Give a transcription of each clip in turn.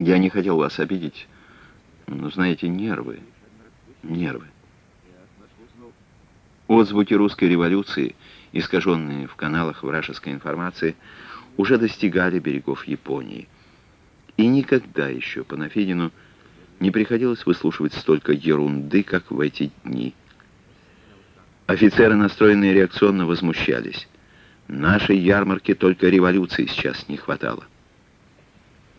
Я не хотел вас обидеть, но, знаете, нервы, нервы. Отзвуки русской революции, искаженные в каналах вражеской информации, уже достигали берегов Японии. И никогда еще Панафидину не приходилось выслушивать столько ерунды, как в эти дни. Офицеры, настроенные реакционно, возмущались. Нашей ярмарке только революции сейчас не хватало.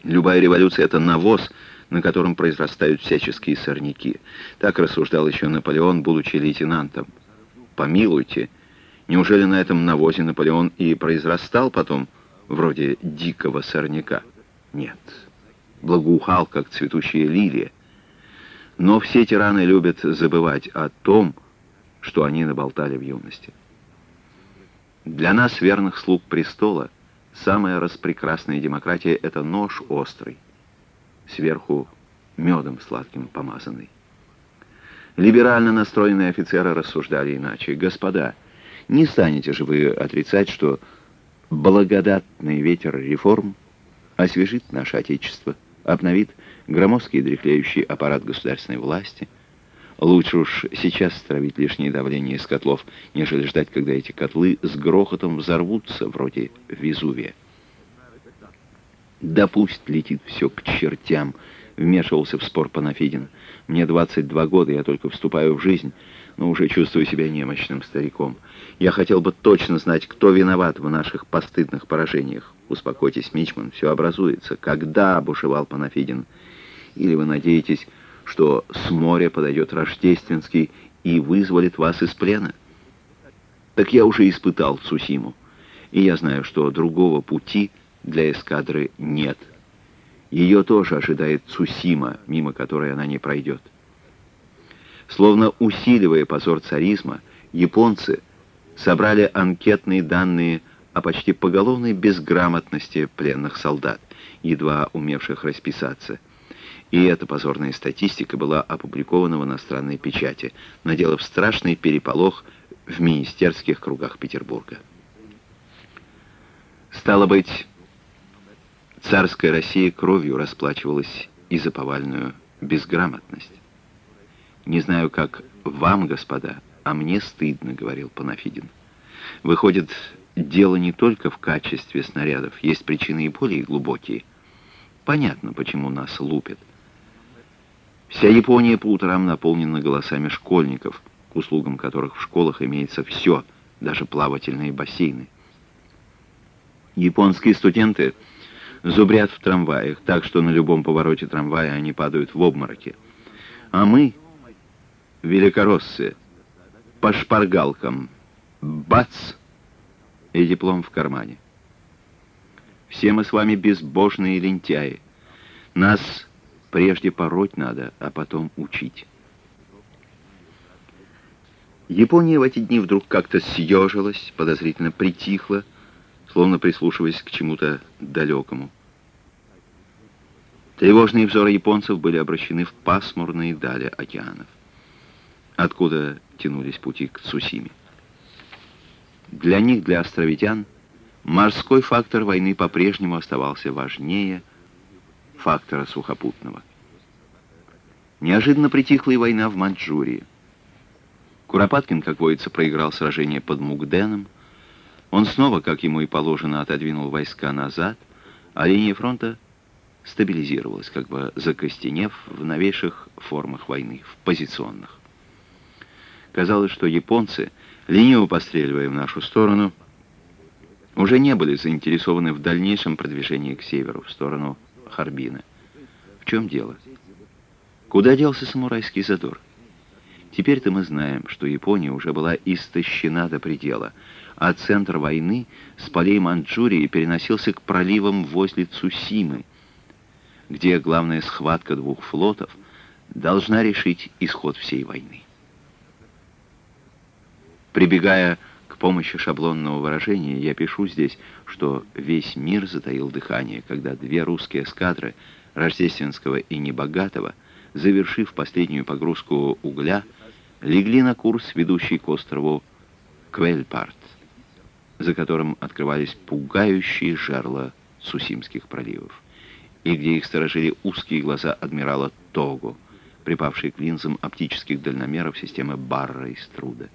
Любая революция — это навоз, на котором произрастают всяческие сорняки. Так рассуждал еще Наполеон, будучи лейтенантом. Помилуйте, неужели на этом навозе Наполеон и произрастал потом, вроде дикого сорняка? Нет, благоухал, как цветущая лилия. Но все тираны любят забывать о том, что они наболтали в юности. Для нас, верных слуг престола, самая распрекрасная демократия — это нож острый, сверху медом сладким помазанный. Либерально настроенные офицеры рассуждали иначе. «Господа, не станете же вы отрицать, что благодатный ветер реформ освежит наше Отечество, обновит громоздкий дряхлеющий аппарат государственной власти — Лучше уж сейчас стравить лишнее давление из котлов, нежели ждать, когда эти котлы с грохотом взорвутся, вроде Везувия. «Да пусть летит все к чертям», — вмешивался в спор Панафидин. «Мне 22 года, я только вступаю в жизнь, но уже чувствую себя немощным стариком. Я хотел бы точно знать, кто виноват в наших постыдных поражениях. Успокойтесь, Мичман, все образуется. Когда бушевал Панафидин? Или вы надеетесь что с моря подойдет Рождественский и вызволит вас из плена? Так я уже испытал Цусиму, и я знаю, что другого пути для эскадры нет. Ее тоже ожидает Цусима, мимо которой она не пройдет. Словно усиливая позор царизма, японцы собрали анкетные данные о почти поголовной безграмотности пленных солдат, едва умевших расписаться – и эта позорная статистика была опубликована в иностранной печати, наделав страшный переполох в министерских кругах Петербурга. Стало быть, царская Россия кровью расплачивалась и за повальную безграмотность. «Не знаю, как вам, господа, а мне стыдно», — говорил Панафидин. «Выходит, дело не только в качестве снарядов, есть причины и более глубокие. Понятно, почему нас лупят. Вся Япония по утрам наполнена голосами школьников, к услугам которых в школах имеется все, даже плавательные бассейны. Японские студенты зубрят в трамваях, так что на любом повороте трамвая они падают в обмороки. А мы, великороссы, по шпаргалкам, бац, и диплом в кармане. Все мы с вами безбожные лентяи. Нас Прежде пороть надо, а потом учить. Япония в эти дни вдруг как-то съежилась, подозрительно притихла, словно прислушиваясь к чему-то далекому. Тревожные взоры японцев были обращены в пасмурные дали океанов, откуда тянулись пути к Цусиме. Для них, для островитян, морской фактор войны по-прежнему оставался важнее фактора сухопутного. Неожиданно притихла и война в Маньчжурии. Куропаткин, как водится, проиграл сражение под Мугденом. Он снова, как ему и положено, отодвинул войска назад, а линия фронта стабилизировалась, как бы закостенев в новейших формах войны, в позиционных. Казалось, что японцы, лениво постреливая в нашу сторону, уже не были заинтересованы в дальнейшем продвижении к северу, в сторону Харбина. В чем дело? Куда делся самурайский задор? Теперь-то мы знаем, что Япония уже была истощена до предела, а центр войны с полей Манчжурии переносился к проливам возле Цусимы, где главная схватка двух флотов должна решить исход всей войны. Прибегая к помощи шаблонного выражения, я пишу здесь, что весь мир затаил дыхание, когда две русские эскадры, Рождественского и Небогатого, завершив последнюю погрузку угля, легли на курс, ведущий к острову Квельпарт, за которым открывались пугающие жерла Сусимских проливов. и где их сторожили узкие глаза адмирала Того, припавшие к линзам оптических дальномеров системы Барра и Струда.